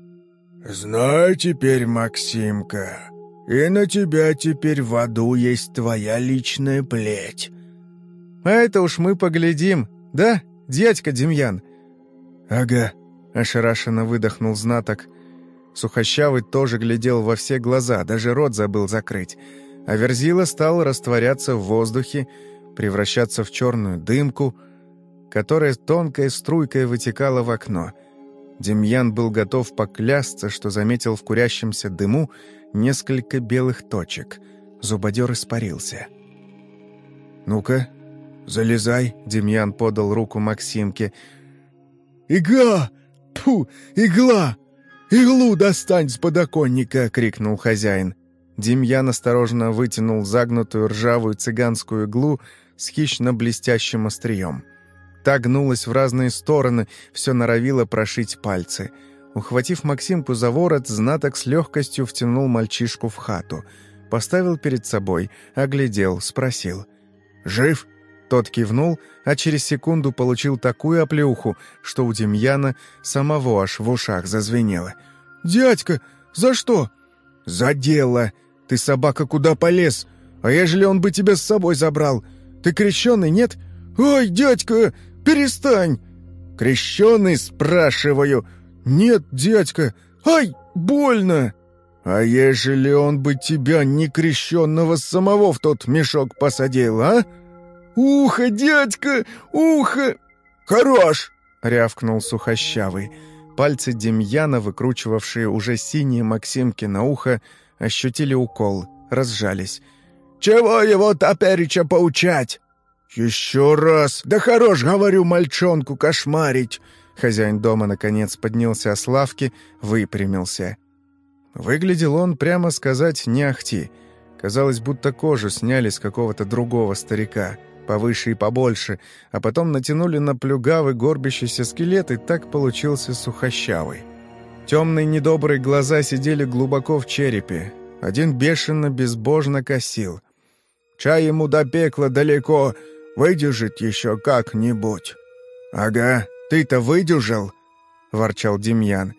«Знай теперь, Максимка, и на тебя теперь в аду есть твоя личная плеть». «А это уж мы поглядим, да, дядька Демьян?» «Ага», — ошарашенно выдохнул знаток. Сухощавый тоже глядел во все глаза, даже рот забыл закрыть. А Верзила стал растворяться в воздухе, превращаться в черную дымку — которая тонкой струйкой вытекала в окно. Демьян был готов поклясться, что заметил в курящемся дыму несколько белых точек. Зубодер испарился. «Ну-ка, залезай», — Демьян подал руку Максимке. «Ига! Тьфу, игла! Иглу достань с подоконника!» — крикнул хозяин. Демьян осторожно вытянул загнутую ржавую цыганскую иглу с хищно-блестящим острием. Та гнулась в разные стороны, все норовило прошить пальцы. Ухватив Максимку за ворот, знаток с легкостью втянул мальчишку в хату. Поставил перед собой, оглядел, спросил. «Жив?» Тот кивнул, а через секунду получил такую оплеуху, что у Демьяна самого аж в ушах зазвенело. «Дядька, за что?» «За дело! Ты, собака, куда полез? А ежели он бы тебя с собой забрал? Ты крещеный, нет? Ой, дядька, перестань!» «Крещеный, спрашиваю!» «Нет, дядька! Ай, больно!» «А ежели он бы тебя, некрещенного, самого в тот мешок посадил, а?» «Ухо, дядька! Ухо!» «Хорош!» — рявкнул сухощавый. Пальцы Демьяна, выкручивавшие уже синие Максимки на ухо, ощутили укол, разжались. «Чего его топереча поучать?» «Еще раз! Да хорош, говорю, мальчонку кошмарить!» Хозяин дома, наконец, поднялся с лавки, выпрямился. Выглядел он, прямо сказать, не ахти. Казалось, будто кожу сняли с какого-то другого старика повыше и побольше, а потом натянули на плюгавый горбящийся скелет, и так получился сухощавый. Темные недобрые глаза сидели глубоко в черепе. Один бешено, безбожно косил. «Чай ему до пекла далеко, выдержит еще как-нибудь». «Ага, ты-то выдержал?» — ворчал Демьян.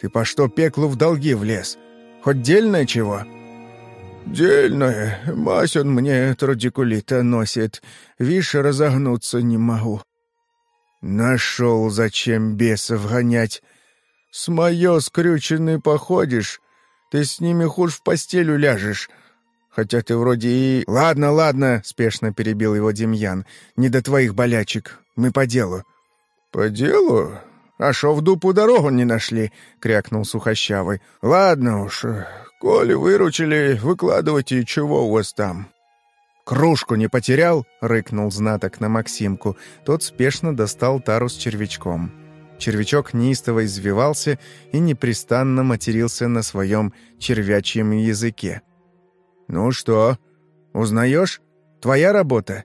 «Ты по что пеклу в долги влез? Хоть дельное чего?» «Дельное. Мась он мне радикулита носит. Вишь, разогнуться не могу». «Нашел, зачем бесов гонять. С моё скрюченный походишь, ты с ними хуже в постелю ляжешь. Хотя ты вроде и...» «Ладно, ладно», — спешно перебил его Демьян. «Не до твоих болячек. Мы по делу». «По делу? А шо в дупу дорогу не нашли?» — крякнул Сухощавый. «Ладно уж, «Коли выручили, выкладывайте, чего у вас там?» «Кружку не потерял?» — рыкнул знаток на Максимку. Тот спешно достал тару с червячком. Червячок неистово извивался и непрестанно матерился на своем червячьем языке. «Ну что, узнаешь? Твоя работа?»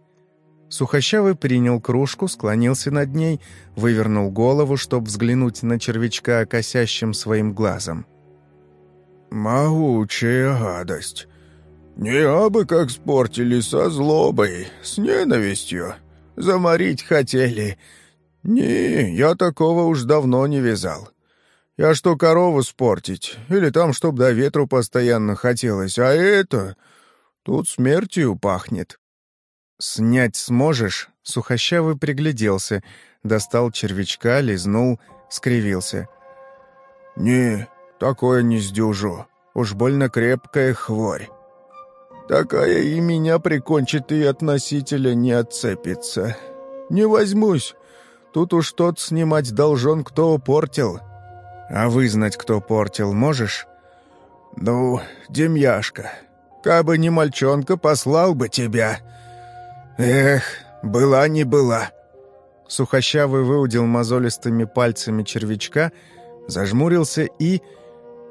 Сухощавый принял кружку, склонился над ней, вывернул голову, чтобы взглянуть на червячка косящим своим глазом. «Могучая гадость. Не абы как спортили со злобой, с ненавистью. Заморить хотели. Не, я такого уж давно не вязал. Я что, корову спортить? Или там, чтоб до ветру постоянно хотелось, а это... Тут смертью пахнет». «Снять сможешь?» Сухощавый пригляделся, достал червячка, лизнул, скривился. «Не, Такое не сдюжу. Уж больно крепкая хворь. Такая и меня прикончит, и от носителя не отцепится. Не возьмусь. Тут уж тот снимать должен, кто портил. А вызнать, кто портил, можешь? Ну, Демьяшка, кабы не мальчонка, послал бы тебя. Эх, была не была. Сухощавый выудил мозолистыми пальцами червячка, зажмурился и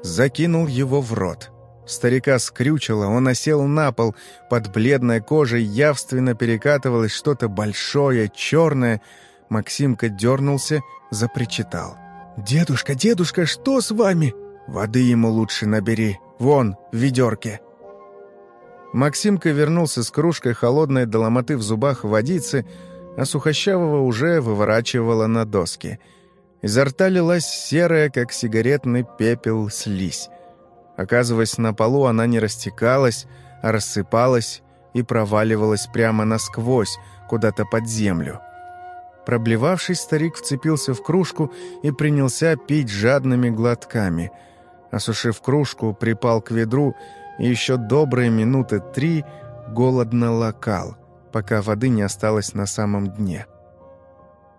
закинул его в рот. Старика скрючило, он осел на пол, под бледной кожей явственно перекатывалось что-то большое, черное. Максимка дернулся, запричитал. «Дедушка, дедушка, что с вами?» «Воды ему лучше набери, вон, в ведерке». Максимка вернулся с кружкой холодной до ломоты в зубах водицы, а Сухощавого уже выворачивала на доски – Изо рта лилась серая, как сигаретный пепел, слизь. Оказываясь на полу, она не растекалась, а рассыпалась и проваливалась прямо насквозь, куда-то под землю. Проблевавшись, старик вцепился в кружку и принялся пить жадными глотками. Осушив кружку, припал к ведру и еще добрые минуты три голодно локал, пока воды не осталось на самом дне.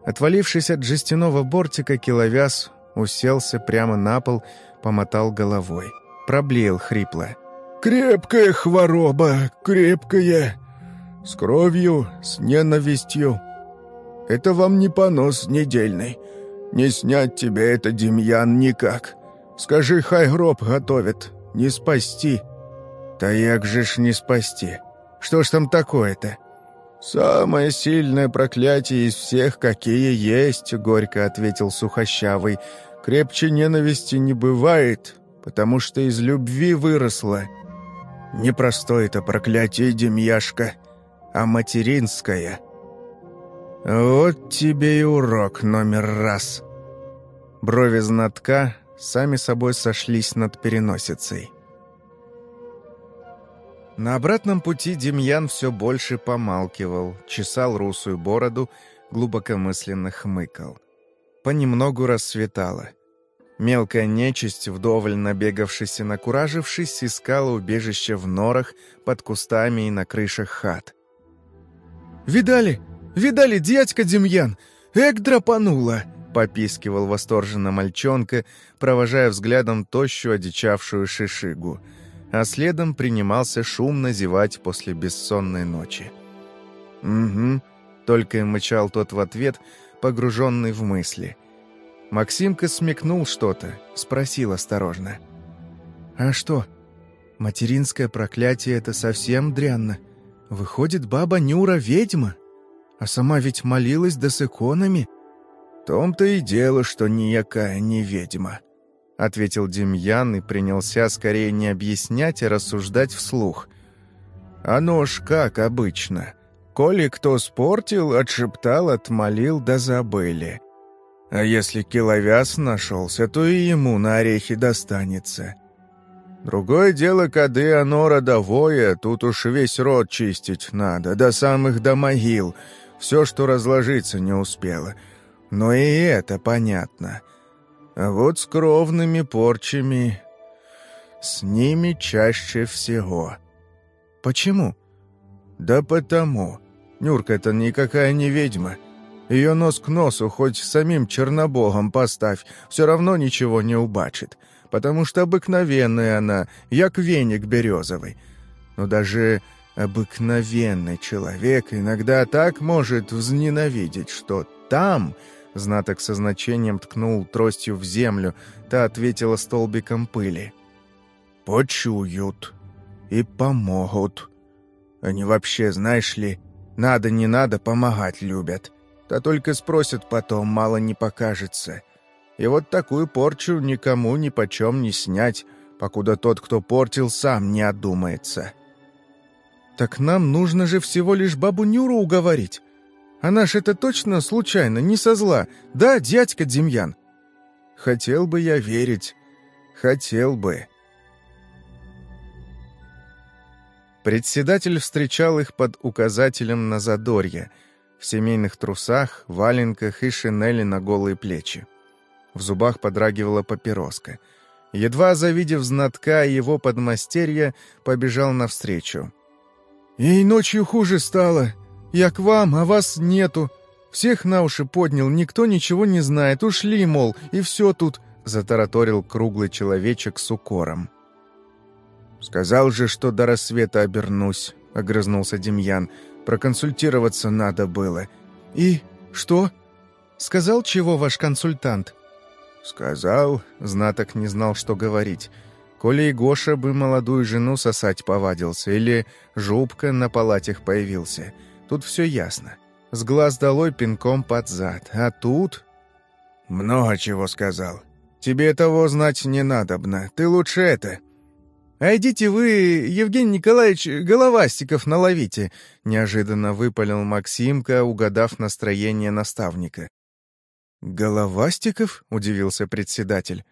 Отвалившись от жестяного бортика, киловяз уселся прямо на пол, помотал головой. Проблеял хрипло. «Крепкая хвороба, крепкая. С кровью, с ненавистью. Это вам не понос недельный. Не снять тебе это, Демьян, никак. Скажи, хай гроб готовят, не спасти». «Да як же ж не спасти? Что ж там такое-то?» «Самое сильное проклятие из всех, какие есть», — горько ответил Сухощавый. «Крепче ненависти не бывает, потому что из любви выросло. Непростое это проклятие, Демьяшка, а материнское». «Вот тебе и урок номер раз». Брови знатка сами собой сошлись над переносицей. На обратном пути Демьян все больше помалкивал, чесал русую бороду, глубокомысленно хмыкал. Понемногу рассветало. Мелкая нечисть, вдоволь набегавшись и накуражившись, искала убежище в норах, под кустами и на крышах хат. «Видали? Видали, дядька Демьян? Эк, драпанула!» — попискивал восторженно мальчонка, провожая взглядом тощую одичавшую шишигу — а следом принимался шумно зевать после бессонной ночи. «Угу», — только и мычал тот в ответ, погруженный в мысли. Максимка смекнул что-то, спросил осторожно. «А что, материнское проклятие — это совсем дрянно? Выходит, баба Нюра ведьма? А сама ведь молилась да с иконами?» «Том-то и дело, что никакая не ведьма», — ответил Демьян и принялся скорее не объяснять, а рассуждать вслух. «Оно ж как обычно. Коли кто спортил, отшептал, отмолил да забыли. А если киловяз нашелся, то и ему на орехи достанется. Другое дело, кады оно родовое, тут уж весь род чистить надо, до самых до могил, все, что разложиться не успело. Но и это понятно». А вот с кровными порчами... С ними чаще всего. Почему? Да потому. Нюрка-то никакая не ведьма. Ее нос к носу хоть самим чернобогом поставь, все равно ничего не убачит, потому что обыкновенная она, як веник березовый. Но даже обыкновенный человек иногда так может взненавидеть, что там Знаток со значением ткнул тростью в землю, та ответила столбиком пыли. «Почуют и помогут. Они вообще, знаешь ли, надо не надо помогать любят. Да только спросят потом, мало не покажется. И вот такую порчу никому ни почем не снять, покуда тот, кто портил, сам не одумается». «Так нам нужно же всего лишь бабу Нюру уговорить. Она ж это точно случайно, не со зла. Да, дядька Демьян?» «Хотел бы я верить. Хотел бы». Председатель встречал их под указателем на задорье, в семейных трусах, валенках и шинели на голые плечи. В зубах подрагивала папироска. Едва завидев знатка его подмастерья, побежал навстречу. «Ей ночью хуже стало», я к вам, а вас нету. Всех на уши поднял, никто ничего не знает. Ушли, мол, и все тут», — затараторил круглый человечек с укором. «Сказал же, что до рассвета обернусь», — огрызнулся Демьян. «Проконсультироваться надо было». «И что? Сказал, чего ваш консультант?» «Сказал», — знаток не знал, что говорить. Коли и Гоша бы молодую жену сосать повадился, или жупка на палатях появился — Тут все ясно. С глаз долой пинком под зад. А тут... Много чего сказал. Тебе того знать не надобно. Ты лучше это... «А идите вы, Евгений Николаевич, головастиков наловите!» Неожиданно выпалил Максимка, угадав настроение наставника. «Головастиков?» — удивился председатель.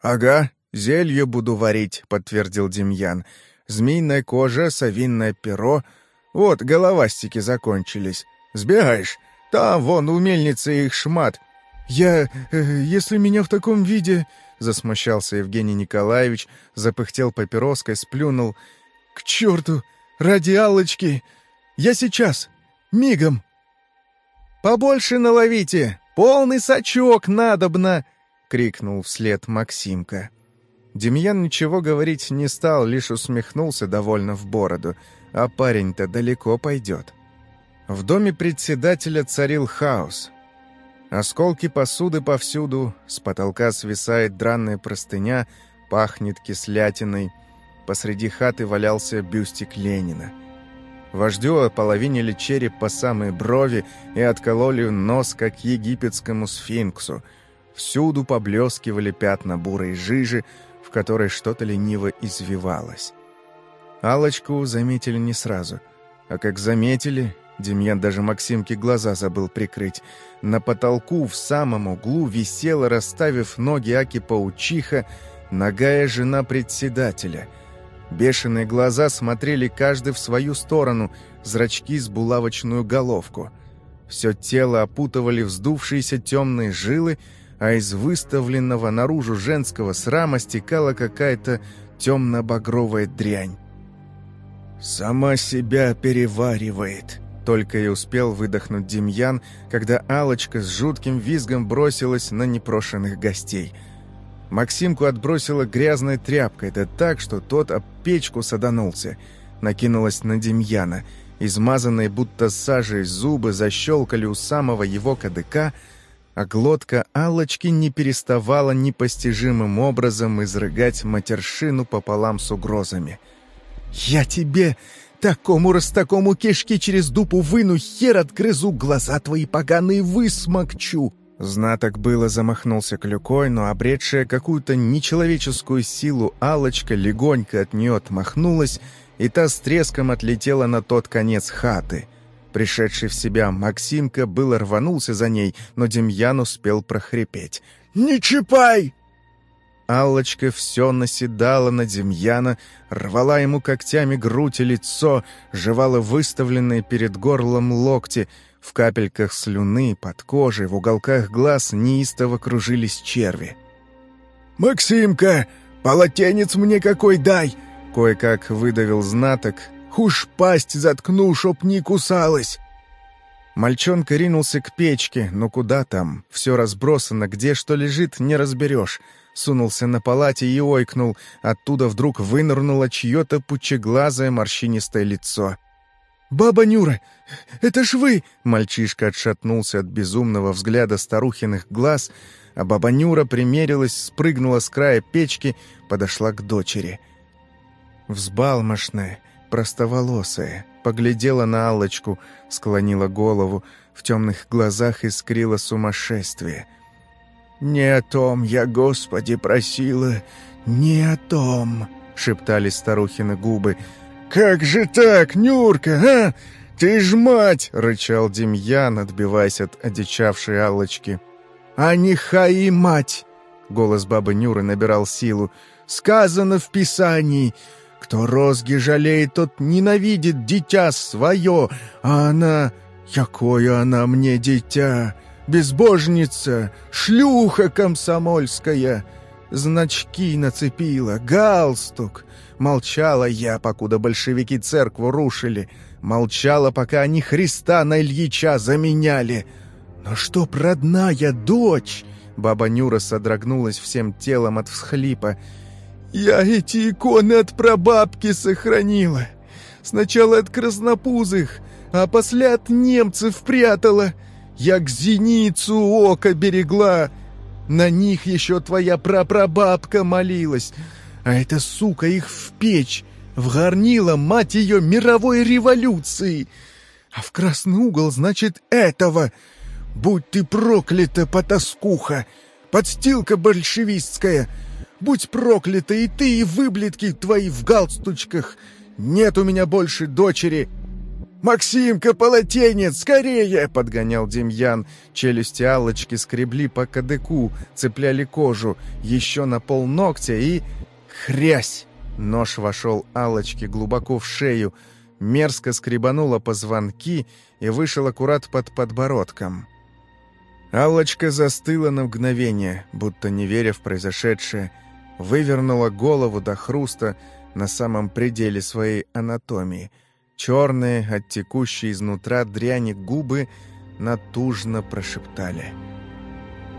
«Ага, зелье буду варить», — подтвердил Демьян. «Змеиная кожа, совинное перо, вот, головастики закончились. Сбегаешь? Там, вон, у мельницы их шмат. Я... Э, если меня в таком виде...» Засмущался Евгений Николаевич, запыхтел папироской, сплюнул. «К черту! Ради Аллочки! Я сейчас! Мигом!» «Побольше наловите! Полный сачок надобно!» — крикнул вслед Максимка. Демьян ничего говорить не стал, лишь усмехнулся довольно в бороду — а парень-то далеко пойдет. В доме председателя царил хаос. Осколки посуды повсюду, с потолка свисает дранная простыня, пахнет кислятиной. Посреди хаты валялся бюстик Ленина. Вождю ополовинили череп по самые брови и откололи нос, как египетскому сфинксу. Всюду поблескивали пятна бурой жижи, в которой что-то лениво извивалось. алочку заметили не сразу. А как заметили, Демьян даже Максимке глаза забыл прикрыть. На потолку в самом углу висела, расставив ноги Аки-паучиха, ногая жена председателя. Бешеные глаза смотрели каждый в свою сторону, зрачки с булавочную головку. Все тело опутывали вздувшиеся темные жилы, а из выставленного наружу женского срама стекала какая-то темно-багровая дрянь. «Сама себя переваривает», только и успел выдохнуть Демьян, когда алочка с жутким визгом бросилась на непрошенных гостей. Максимку отбросила грязной тряпкой, да так, что тот об печку саданулся. Накинулась на Демьяна. Измазанные будто сажей зубы защелкали у самого его кадыка, а глотка алочки не переставала непостижимым образом изрыгать матершину пополам с угрозами. «Я тебе Такому раз такому кишки через дупу выну, хер отгрызу, глаза твои поганые высмокчу!» Знаток было замахнулся клюкой, но обретшая какую-то нечеловеческую силу алочка легонько от нее отмахнулась, и та с треском отлетела на тот конец хаты. Пришедший в себя Максимка было рванулся за ней, но Демьян успел прохрипеть. «Не чипай! Аллочка все наседала на Демьяна, рвала ему когтями грудь и лицо, жевала выставленные перед горлом локти. В капельках слюны, под кожей, в уголках глаз неистово кружились черви. «Максимка, полотенец мне какой дай!» Кое-как выдавил знаток. «Уж пасть заткну, чтоб не кусалась!» Мальчонка ринулся к печке, но куда там? Все разбросано, где что лежит, не разберешь сунулся на палате и ойкнул. Оттуда вдруг вынырнуло чье-то пучеглазое морщинистое лицо. «Баба Нюра, это ж вы!» Мальчишка отшатнулся от безумного взгляда старухиных глаз, а баба Нюра примерилась, спрыгнула с края печки, подошла к дочери. Взбалмошная, простоволосая, поглядела на Аллочку, склонила голову, в темных глазах искрило сумасшествие — «Не о том я, Господи, просила, не о том», — шептали старухины губы. «Как же так, Нюрка, а? Ты ж мать!» — рычал Демьян, отбиваясь от одичавшей Аллочки. «А не хаи мать!» — голос бабы Нюры набирал силу. «Сказано в Писании, кто розги жалеет, тот ненавидит дитя свое, а она... Какое она мне дитя!» безбожница, шлюха комсомольская. Значки нацепила, галстук. Молчала я, покуда большевики церкву рушили. Молчала, пока они Христа на Ильича заменяли. Но чтоб родная дочь... Баба Нюра содрогнулась всем телом от всхлипа. «Я эти иконы от прабабки сохранила. Сначала от краснопузых, а после от немцев прятала. Як зеницу ока берегла. На них еще твоя прапрабабка молилась. А эта сука их в печь вгорнила, мать ее, мировой революции. А в красный угол, значит, этого. Будь ты проклята, потаскуха, подстилка большевистская. Будь проклята и ты, и выблетки твои в галстучках. Нет у меня больше дочери, «Максимка, полотенец, скорее!» — подгонял Демьян. Челюсти Аллочки скребли по кадыку, цепляли кожу, еще на пол ногтя и... Хрясь! Нож вошел Аллочке глубоко в шею, мерзко скребануло позвонки и вышел аккурат под подбородком. Аллочка застыла на мгновение, будто не веря в произошедшее, вывернула голову до хруста на самом пределе своей анатомии — Черные, от изнутра дряни губы натужно прошептали.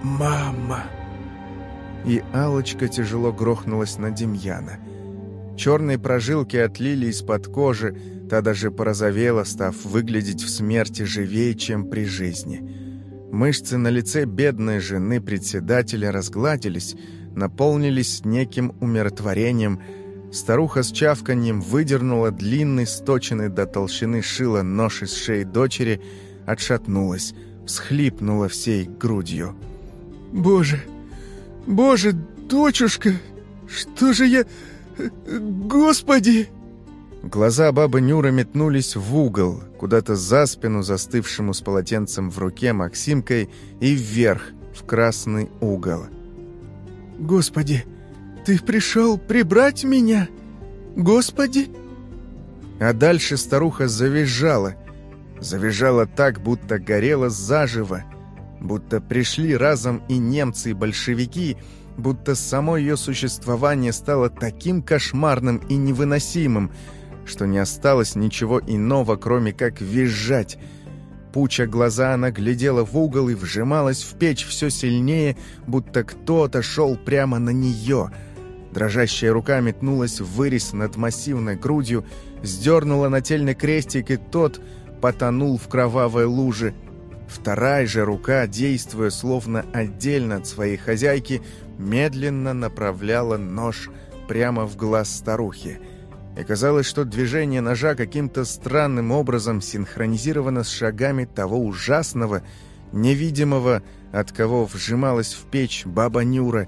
«Мама!» И алочка тяжело грохнулась на Демьяна. Черные прожилки отлили из-под кожи, та даже порозовела, став выглядеть в смерти живее, чем при жизни. Мышцы на лице бедной жены председателя разгладились, наполнились неким умиротворением. Старуха с чавканьем выдернула длинный, сточенный до толщины шила нож из шеи дочери, отшатнулась, всхлипнула всей грудью. «Боже! Боже, дочушка! Что же я... Господи!» Глаза бабы Нюра метнулись в угол, куда-то за спину застывшему с полотенцем в руке Максимкой и вверх, в красный угол. «Господи, ты пришел прибрать меня? Господи!» А дальше старуха завизжала. Завизжала так, будто горела заживо, будто пришли разом и немцы, и большевики, будто само ее существование стало таким кошмарным и невыносимым, что не осталось ничего иного, кроме как визжать. Пуча глаза, она глядела в угол и вжималась в печь все сильнее, будто кто-то шел прямо на нее. Дрожащая рука метнулась в вырез над массивной грудью, сдернула нательный крестик, и тот потонул в кровавой луже. Вторая же рука, действуя словно отдельно от своей хозяйки, медленно направляла нож прямо в глаз старухи — и казалось, что движение ножа каким-то странным образом синхронизировано с шагами того ужасного, невидимого, от кого вжималась в печь баба Нюра.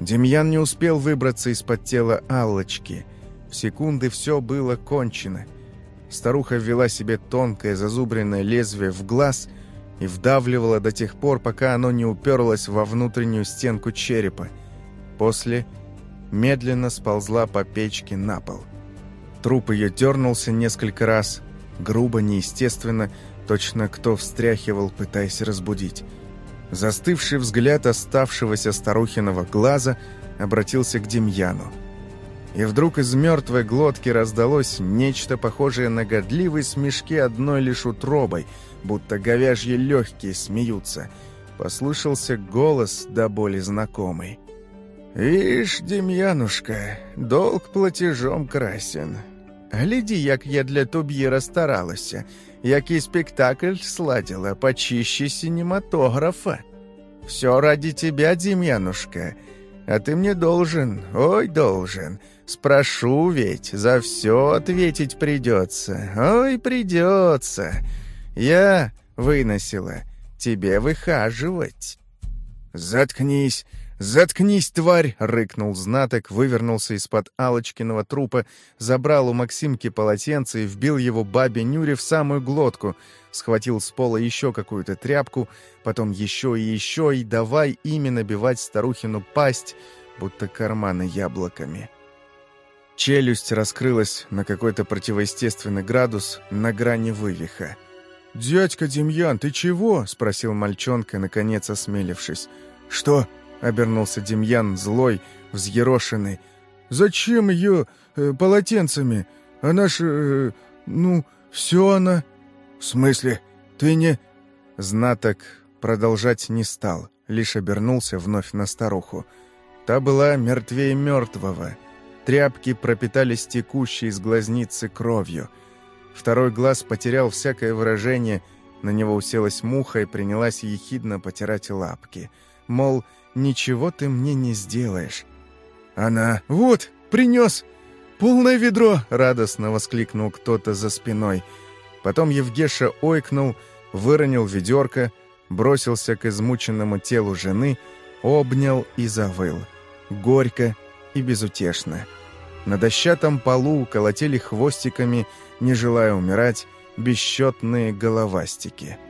Демьян не успел выбраться из-под тела Аллочки. В секунды все было кончено. Старуха ввела себе тонкое зазубренное лезвие в глаз и вдавливала до тех пор, пока оно не уперлось во внутреннюю стенку черепа. После медленно сползла по печке на пол. Труп ее дернулся несколько раз, грубо, неестественно, точно кто встряхивал, пытаясь разбудить. Застывший взгляд оставшегося старухиного глаза обратился к Демьяну. И вдруг из мертвой глотки раздалось нечто похожее на годливые смешки одной лишь утробой, будто говяжьи легкие смеются. Послышался голос до боли знакомый. «Вишь, Демьянушка, долг платежом красен. Гляді, як я для тобі розстаралася, який спектакль сладила почище синематографа. Все ради тебя, Демьянушка, а ты мне должен, ой, должен. Спрошу ведь, за все ответить придется, ой, придется. Я выносила, тебе выхаживать. Заткнись, «Заткнись, тварь!» — рыкнул знаток, вывернулся из-под Алочкиного трупа, забрал у Максимки полотенце и вбил его бабе Нюре в самую глотку, схватил с пола еще какую-то тряпку, потом еще и еще, и давай ими набивать старухину пасть, будто карманы яблоками. Челюсть раскрылась на какой-то противоестественный градус на грани вывиха. «Дядька Демьян, ты чего?» — спросил мальчонка, наконец осмелившись. «Что?» Обернулся Демьян, злой, взъерошенный. «Зачем ее э, полотенцами? Она ж... Э, ну, все она...» «В смысле? Ты не...» Знаток продолжать не стал, лишь обернулся вновь на старуху. Та была мертвее мертвого. Тряпки пропитались текущей из глазницы кровью. Второй глаз потерял всякое выражение, на него уселась муха и принялась ехидно потирать лапки. Мол, ничего ты мне не сделаешь». Она «Вот, принес! Полное ведро!» — радостно воскликнул кто-то за спиной. Потом Евгеша ойкнул, выронил ведерко, бросился к измученному телу жены, обнял и завыл. Горько и безутешно. На дощатом полу колотили хвостиками, не желая умирать, бесчетные головастики —